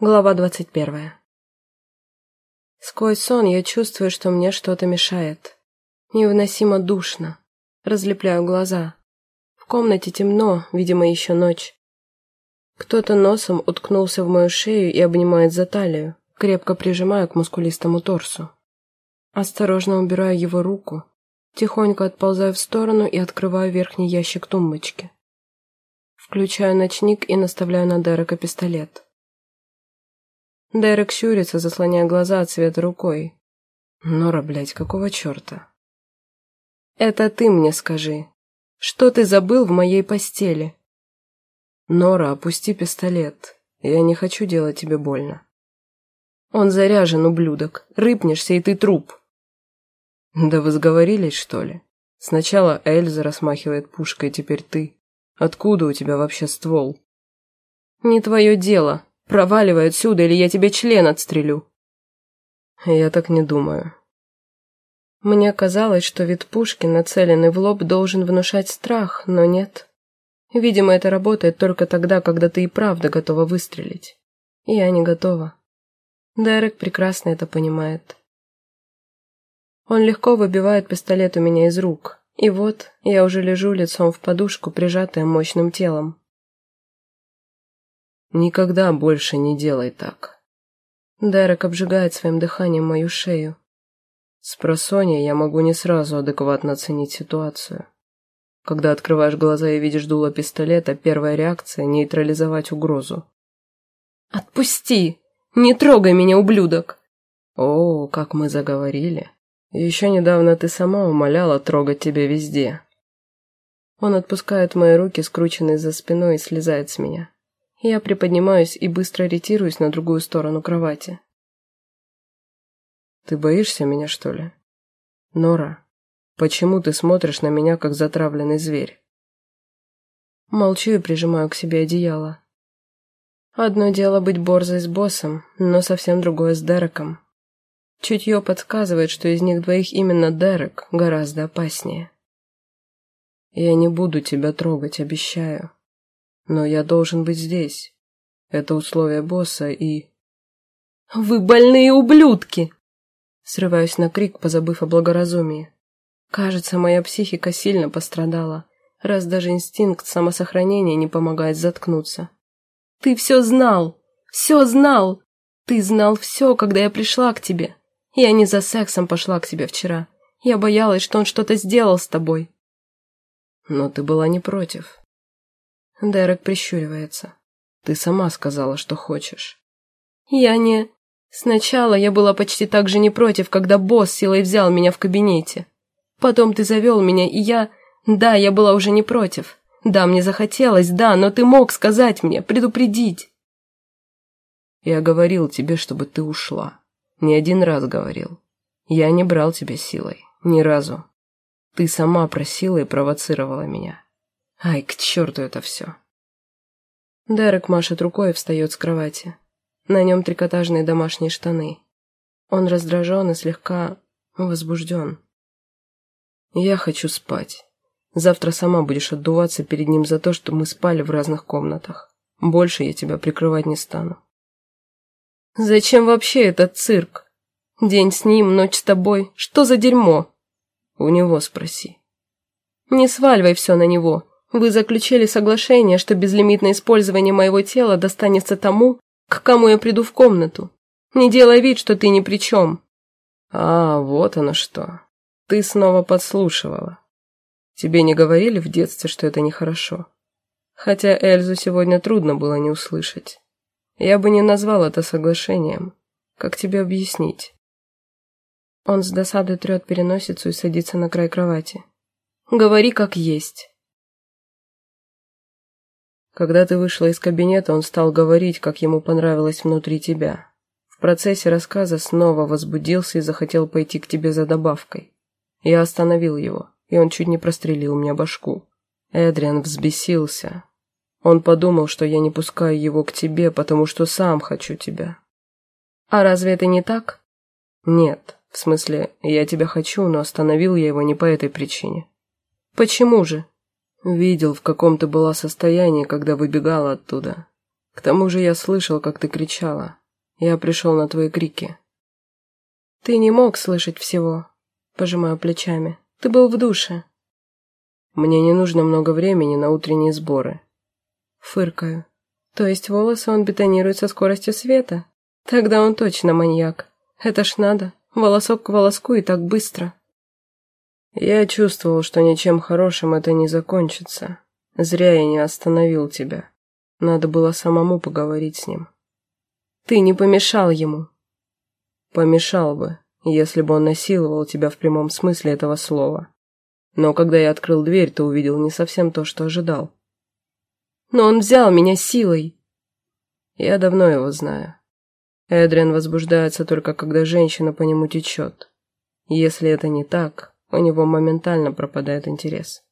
Глава двадцать первая. Сквозь сон я чувствую, что мне что-то мешает. Невыносимо душно. Разлепляю глаза. В комнате темно, видимо, еще ночь. Кто-то носом уткнулся в мою шею и обнимает за талию, крепко прижимая к мускулистому торсу. Осторожно убираю его руку, тихонько отползаю в сторону и открываю верхний ящик тумбочки. Включаю ночник и наставляю на Дерека пистолет. Дерек щурится, заслоняя глаза от света рукой. Нора, блядь, какого черта? Это ты мне скажи. Что ты забыл в моей постели? Нора, опусти пистолет. Я не хочу делать тебе больно. Он заряжен, ублюдок. Рыпнешься, и ты труп. Да вы сговорились, что ли? Сначала Эльза расмахивает пушкой, теперь ты. Откуда у тебя вообще ствол? Не твое дело, Проваливай отсюда, или я тебе член отстрелю. Я так не думаю. Мне казалось, что вид пушки, нацеленный в лоб, должен внушать страх, но нет. Видимо, это работает только тогда, когда ты и правда готова выстрелить. Я не готова. Дерек прекрасно это понимает. Он легко выбивает пистолет у меня из рук, и вот я уже лежу лицом в подушку, прижатая мощным телом. Никогда больше не делай так. Дерек обжигает своим дыханием мою шею. С просонья я могу не сразу адекватно оценить ситуацию. Когда открываешь глаза и видишь дуло пистолета, первая реакция — нейтрализовать угрозу. «Отпусти! Не трогай меня, ублюдок!» «О, как мы заговорили! Еще недавно ты сама умоляла трогать тебя везде!» Он отпускает мои руки, скрученные за спиной, и слезает с меня. Я приподнимаюсь и быстро ретируюсь на другую сторону кровати. «Ты боишься меня, что ли?» «Нора, почему ты смотришь на меня, как затравленный зверь?» Молчу и прижимаю к себе одеяло. Одно дело быть борзой с боссом, но совсем другое с Дереком. Чутье подсказывает, что из них двоих именно Дерек гораздо опаснее. Я не буду тебя трогать, обещаю. Но я должен быть здесь. Это условие босса и... «Вы больные ублюдки!» Срываюсь на крик, позабыв о благоразумии. Кажется, моя психика сильно пострадала, раз даже инстинкт самосохранения не помогает заткнуться. «Ты все знал! Все знал! Ты знал все, когда я пришла к тебе. Я не за сексом пошла к тебе вчера. Я боялась, что он что-то сделал с тобой». «Но ты была не против», Дерек прищуривается. Ты сама сказала, что хочешь. Я не... Сначала я была почти так же не против, когда босс силой взял меня в кабинете. Потом ты завел меня, и я... Да, я была уже не против. Да, мне захотелось, да, но ты мог сказать мне, предупредить. Я говорил тебе, чтобы ты ушла. Не один раз говорил. Я не брал тебя силой. Ни разу. Ты сама просила и провоцировала меня. Ай, к черту это все. Дерек машет рукой и встает с кровати. На нем трикотажные домашние штаны. Он раздражен и слегка возбужден. Я хочу спать. Завтра сама будешь отдуваться перед ним за то, что мы спали в разных комнатах. Больше я тебя прикрывать не стану. Зачем вообще этот цирк? День с ним, ночь с тобой. Что за дерьмо? У него спроси. Не сваливай все на него. Вы заключили соглашение, что безлимитное использование моего тела достанется тому, к кому я приду в комнату. Не делай вид, что ты ни при чем. А, вот оно что. Ты снова подслушивала. Тебе не говорили в детстве, что это нехорошо? Хотя Эльзу сегодня трудно было не услышать. Я бы не назвал это соглашением. Как тебе объяснить? Он с досадой трет переносицу и садится на край кровати. Говори как есть. Когда ты вышла из кабинета, он стал говорить, как ему понравилось внутри тебя. В процессе рассказа снова возбудился и захотел пойти к тебе за добавкой. Я остановил его, и он чуть не прострелил мне башку. Эдриан взбесился. Он подумал, что я не пускаю его к тебе, потому что сам хочу тебя. А разве это не так? Нет, в смысле, я тебя хочу, но остановил я его не по этой причине. Почему же? Видел, в каком ты была состоянии, когда выбегала оттуда. К тому же я слышал, как ты кричала. Я пришел на твои крики. Ты не мог слышать всего, пожимаю плечами. Ты был в душе. Мне не нужно много времени на утренние сборы. Фыркаю. То есть волосы он бетонирует со скоростью света? Тогда он точно маньяк. Это ж надо. Волосок к волоску и так быстро. Я чувствовал, что ничем хорошим это не закончится. Зря я не остановил тебя. Надо было самому поговорить с ним. Ты не помешал ему. Помешал бы, если бы он насиловал тебя в прямом смысле этого слова. Но когда я открыл дверь, то увидел не совсем то, что ожидал. Но он взял меня силой. Я давно его знаю. Эдриан возбуждается только когда женщина по нему течет. Если это не так, у него моментально пропадает интерес.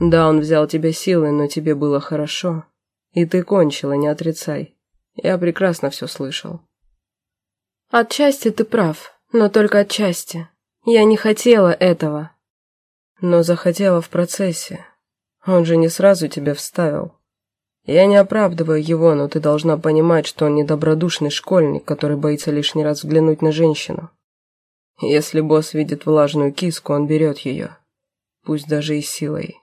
Да, он взял тебя силой, но тебе было хорошо. И ты кончила, не отрицай. Я прекрасно все слышал. Отчасти ты прав, но только отчасти. Я не хотела этого. Но захотела в процессе. Он же не сразу тебя вставил. Я не оправдываю его, но ты должна понимать, что он недобродушный школьник, который боится лишний раз взглянуть на женщину. Если босс видит влажную киску, он берет ее. Пусть даже и силой.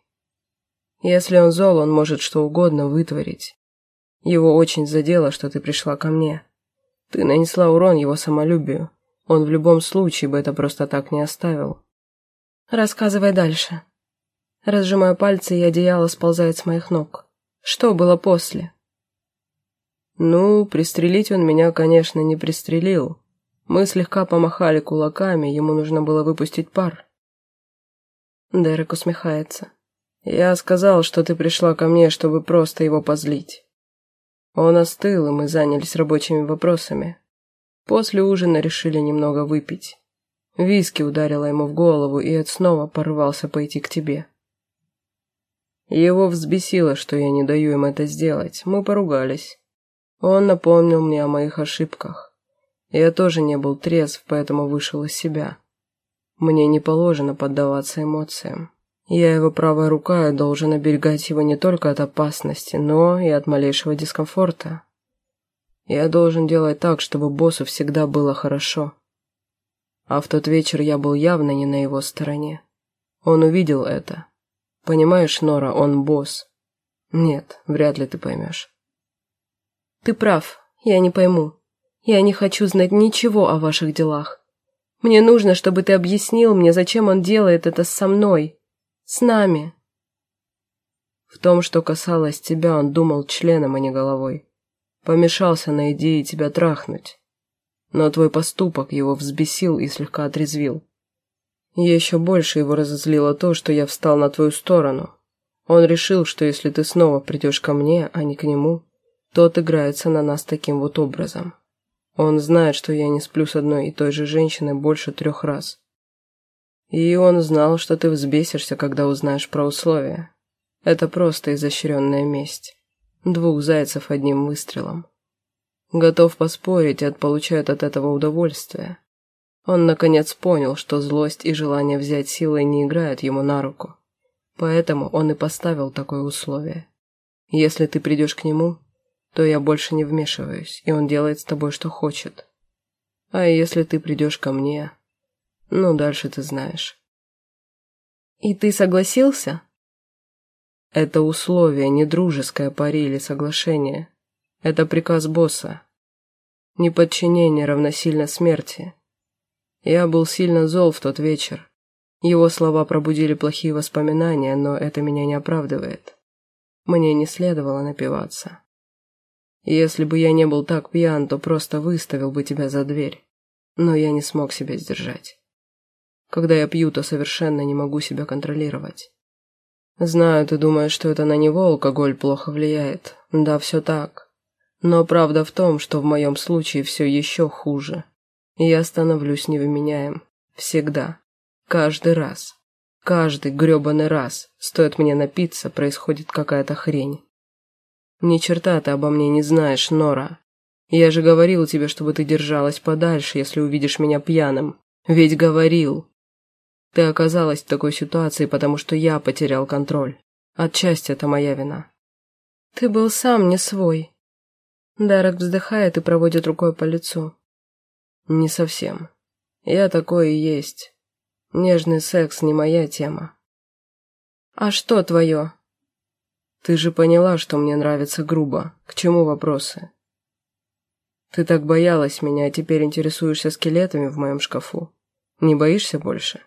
Если он зол, он может что угодно вытворить. Его очень задело, что ты пришла ко мне. Ты нанесла урон его самолюбию. Он в любом случае бы это просто так не оставил. Рассказывай дальше. Разжимаю пальцы, и одеяло сползает с моих ног. Что было после? Ну, пристрелить он меня, конечно, не пристрелил. Мы слегка помахали кулаками, ему нужно было выпустить пар. Дерек усмехается. Я сказал, что ты пришла ко мне, чтобы просто его позлить. Он остыл, и мы занялись рабочими вопросами. После ужина решили немного выпить. Виски ударила ему в голову, и Эд снова порывался пойти к тебе. Его взбесило, что я не даю им это сделать. Мы поругались. Он напомнил мне о моих ошибках. Я тоже не был трезв, поэтому вышел из себя. Мне не положено поддаваться эмоциям. Я его правая рука и должен оберегать его не только от опасности, но и от малейшего дискомфорта. Я должен делать так, чтобы боссу всегда было хорошо. А в тот вечер я был явно не на его стороне. Он увидел это. Понимаешь, Нора, он босс. Нет, вряд ли ты поймешь. Ты прав, я не пойму. Я не хочу знать ничего о ваших делах. Мне нужно, чтобы ты объяснил мне, зачем он делает это со мной. С нами. В том, что касалось тебя, он думал членом, а не головой. Помешался на идее тебя трахнуть. Но твой поступок его взбесил и слегка отрезвил. Еще больше его разозлило то, что я встал на твою сторону. Он решил, что если ты снова придешь ко мне, а не к нему, то отыграется на нас таким вот образом. Он знает, что я не сплю с одной и той же женщиной больше трех раз. И он знал, что ты взбесишься, когда узнаешь про условия. Это просто изощренная месть. Двух зайцев одним выстрелом. Готов поспорить, Эд получает от этого удовольствие. Он наконец понял, что злость и желание взять силой не играют ему на руку. Поэтому он и поставил такое условие. Если ты придешь к нему, то я больше не вмешиваюсь, и он делает с тобой, что хочет. А если ты придешь ко мне, ну, дальше ты знаешь. И ты согласился? Это условие, не дружеское пари или соглашение. Это приказ босса. Неподчинение равносильно смерти. Я был сильно зол в тот вечер. Его слова пробудили плохие воспоминания, но это меня не оправдывает. Мне не следовало напиваться. Если бы я не был так пьян, то просто выставил бы тебя за дверь. Но я не смог себя сдержать. Когда я пью, то совершенно не могу себя контролировать. Знаю, ты думаешь, что это на него алкоголь плохо влияет. Да, все так. Но правда в том, что в моем случае все еще хуже. Я становлюсь невменяем. Всегда. Каждый раз. Каждый гребаный раз. Стоит мне напиться, происходит какая-то хрень. Ни черта ты обо мне не знаешь, Нора. Я же говорил тебе, чтобы ты держалась подальше, если увидишь меня пьяным. Ведь говорил. Ты оказалась в такой ситуации, потому что я потерял контроль. Отчасти это моя вина. Ты был сам не свой. Дарек вздыхает и проводит рукой по лицу. Не совсем. Я такой и есть. Нежный секс не моя тема. А что твое? Ты же поняла, что мне нравится грубо. К чему вопросы? Ты так боялась меня, а теперь интересуешься скелетами в моем шкафу. Не боишься больше?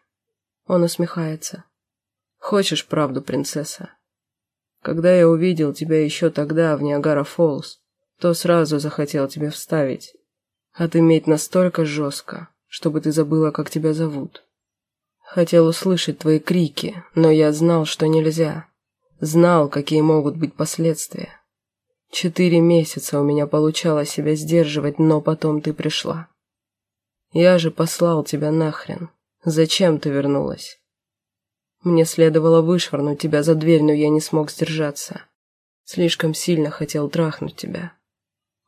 Он усмехается. Хочешь правду, принцесса? Когда я увидел тебя еще тогда в Ниагара-Фоллс, то сразу захотел тебе вставить. Отыметь настолько жестко, чтобы ты забыла, как тебя зовут. Хотел услышать твои крики, но я знал, что нельзя. Знал, какие могут быть последствия. Четыре месяца у меня получалось себя сдерживать, но потом ты пришла. Я же послал тебя нахрен. Зачем ты вернулась? Мне следовало вышвырнуть тебя за дверь, но я не смог сдержаться. Слишком сильно хотел трахнуть тебя.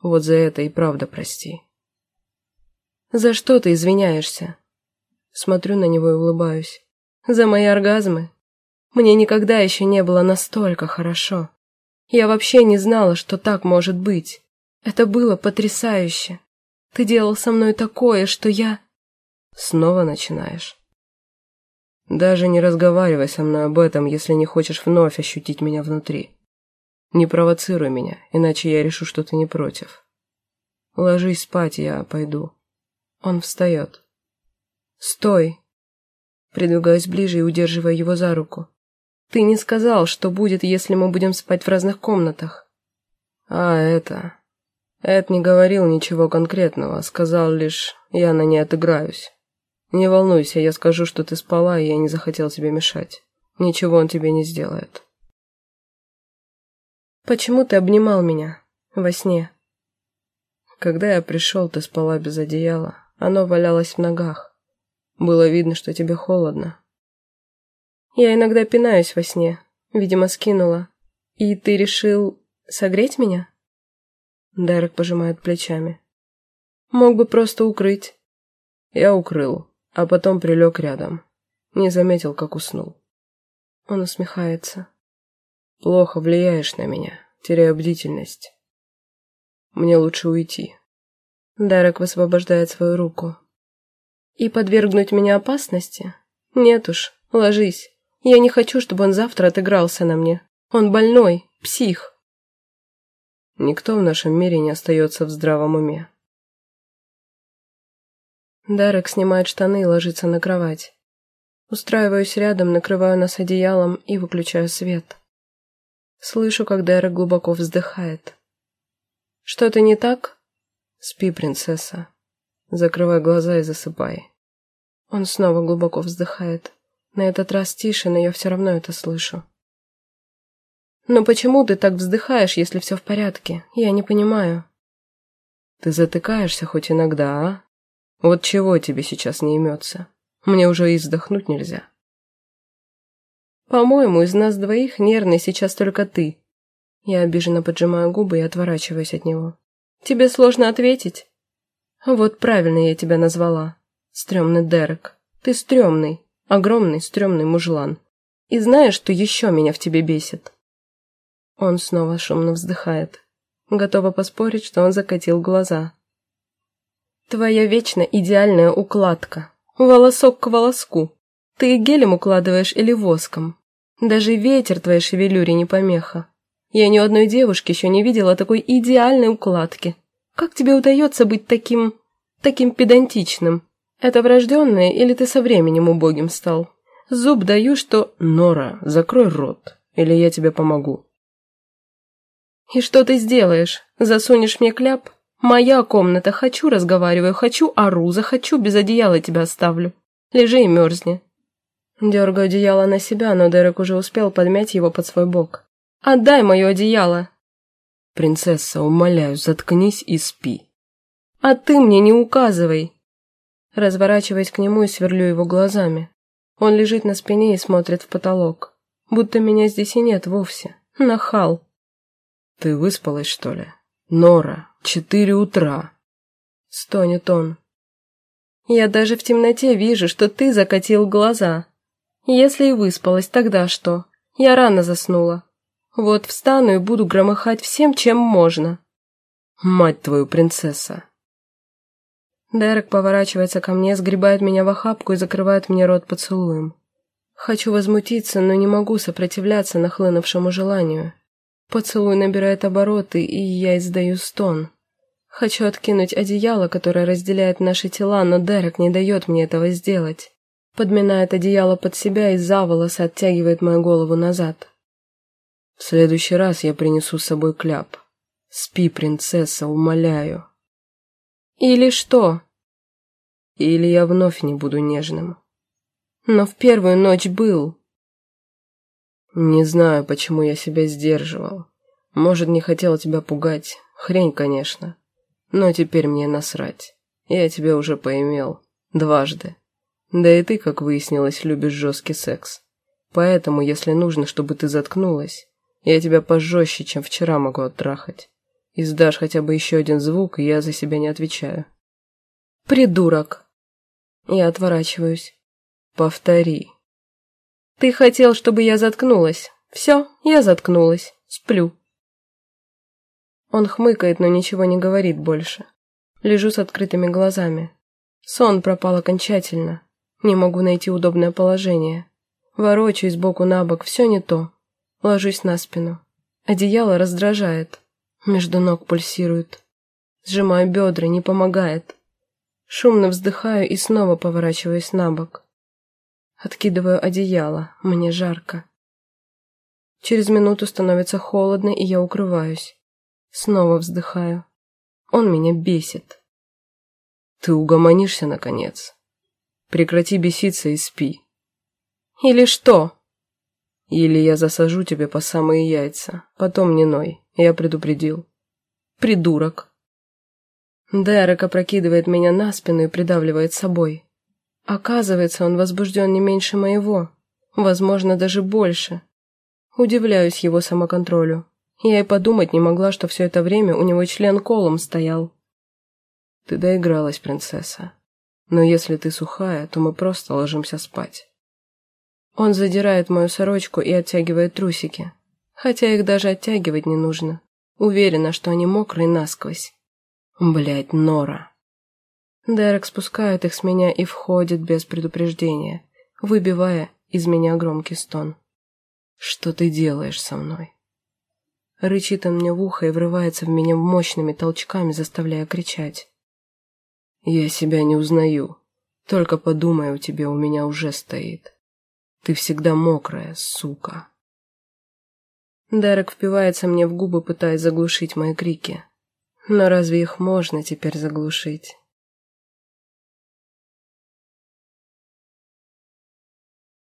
Вот за это и правда прости. За что ты извиняешься? Смотрю на него и улыбаюсь. За мои оргазмы? Мне никогда еще не было настолько хорошо. Я вообще не знала, что так может быть. Это было потрясающе. Ты делал со мной такое, что я... Снова начинаешь. Даже не разговаривай со мной об этом, если не хочешь вновь ощутить меня внутри. Не провоцируй меня, иначе я решу, что ты не против. Ложись спать, я пойду. Он встает. «Стой!» Придвигаюсь ближе и удерживаю его за руку. «Ты не сказал, что будет, если мы будем спать в разных комнатах». «А, это...» Эд не говорил ничего конкретного, сказал лишь «я на ней отыграюсь». Не волнуйся, я скажу, что ты спала, и я не захотел тебе мешать. Ничего он тебе не сделает. Почему ты обнимал меня во сне? Когда я пришел, ты спала без одеяла. Оно валялось в ногах. Было видно, что тебе холодно. Я иногда пинаюсь во сне. Видимо, скинула. И ты решил согреть меня? Дерек пожимает плечами. Мог бы просто укрыть. Я укрыл а потом прилег рядом. Не заметил, как уснул. Он усмехается. Плохо влияешь на меня, теряю бдительность. Мне лучше уйти. Дарек высвобождает свою руку. И подвергнуть меня опасности? Нет уж, ложись. Я не хочу, чтобы он завтра отыгрался на мне. Он больной, псих. Никто в нашем мире не остается в здравом уме. Дарек снимает штаны и ложится на кровать. Устраиваюсь рядом, накрываю нас одеялом и выключаю свет. Слышу, как Дерек глубоко вздыхает. «Что-то не так?» «Спи, принцесса. Закрывай глаза и засыпай». Он снова глубоко вздыхает. На этот раз тише, но я все равно это слышу. «Но почему ты так вздыхаешь, если все в порядке? Я не понимаю». «Ты затыкаешься хоть иногда, а?» Вот чего тебе сейчас не имется? Мне уже и вздохнуть нельзя. По-моему, из нас двоих нервный сейчас только ты. Я обиженно поджимаю губы и отворачиваюсь от него. Тебе сложно ответить? Вот правильно я тебя назвала. Стремный Дерек. Ты стрёмный, огромный стрёмный мужлан. И знаешь, что еще меня в тебе бесит? Он снова шумно вздыхает. Готова поспорить, что он закатил глаза. Твоя вечно идеальная укладка. Волосок к волоску. Ты гелем укладываешь или воском. Даже ветер твоей шевелюре не помеха. Я ни одной девушки еще не видела такой идеальной укладки. Как тебе удается быть таким... таким педантичным? Это врожденное или ты со временем убогим стал? Зуб даю, что... Нора, закрой рот, или я тебе помогу. И что ты сделаешь? Засунешь мне кляп? «Моя комната. Хочу разговариваю, хочу ору, захочу без одеяла тебя оставлю. Лежи и мерзни». Дергаю одеяло на себя, но Дерек уже успел подмять его под свой бок. «Отдай мое одеяло!» «Принцесса, умоляю, заткнись и спи». «А ты мне не указывай!» Разворачиваясь к нему и сверлю его глазами. Он лежит на спине и смотрит в потолок. Будто меня здесь и нет вовсе. Нахал. «Ты выспалась, что ли?» «Нора, четыре утра!» Стонет он. «Я даже в темноте вижу, что ты закатил глаза. Если и выспалась, тогда что? Я рано заснула. Вот встану и буду громыхать всем, чем можно». Мать твою, принцесса!» Дерек поворачивается ко мне, сгребает меня в охапку и закрывает мне рот поцелуем. Хочу возмутиться, но не могу сопротивляться нахлынувшему желанию. Поцелуй набирает обороты, и я издаю стон. Хочу откинуть одеяло, которое разделяет наши тела, но Дерек не дает мне этого сделать. Подминает одеяло под себя и за волосы оттягивает мою голову назад. В следующий раз я принесу с собой кляп. Спи, принцесса, умоляю. Или что? Или я вновь не буду нежным. Но в первую ночь был. Не знаю, почему я себя сдерживал. Может, не хотел тебя пугать. Хрень, конечно. Но теперь мне насрать. Я тебя уже поимел. Дважды. Да и ты, как выяснилось, любишь жесткий секс. Поэтому, если нужно, чтобы ты заткнулась, я тебя пожестче, чем вчера могу оттрахать. Издашь хотя бы еще один звук, и я за себя не отвечаю. Придурок. Я отворачиваюсь. Повтори. Ты хотел, чтобы я заткнулась. Все, я заткнулась. Сплю. Он хмыкает, но ничего не говорит больше. Лежу с открытыми глазами. Сон пропал окончательно. Не могу найти удобное положение. Ворочаюсь боку на бок, все не то. Ложусь на спину. Одеяло раздражает. Между ног пульсирует. Сжимаю бедра, не помогает. Шумно вздыхаю и снова поворачиваюсь на бок. Откидываю одеяло, мне жарко. Через минуту становится холодно, и я укрываюсь. Снова вздыхаю. Он меня бесит. Ты угомонишься, наконец. Прекрати беситься и спи. Или что? Или я засажу тебе по самые яйца. Потом не ной. Я предупредил. Придурок. Дерек опрокидывает меня на спину и придавливает собой. Оказывается, он возбужден не меньше моего. Возможно, даже больше. Удивляюсь его самоконтролю. Я и подумать не могла, что все это время у него член колом стоял. Ты доигралась, принцесса. Но если ты сухая, то мы просто ложимся спать. Он задирает мою сорочку и оттягивает трусики. Хотя их даже оттягивать не нужно. Уверена, что они мокрые насквозь. Блять, Нора. Дерек спускает их с меня и входит без предупреждения, выбивая из меня громкий стон. «Что ты делаешь со мной?» Рычит он мне в ухо и врывается в меня мощными толчками, заставляя кричать. «Я себя не узнаю. Только подумай, у тебя у меня уже стоит. Ты всегда мокрая, сука». Дерек впивается мне в губы, пытаясь заглушить мои крики. Но разве их можно теперь заглушить?